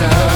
matter.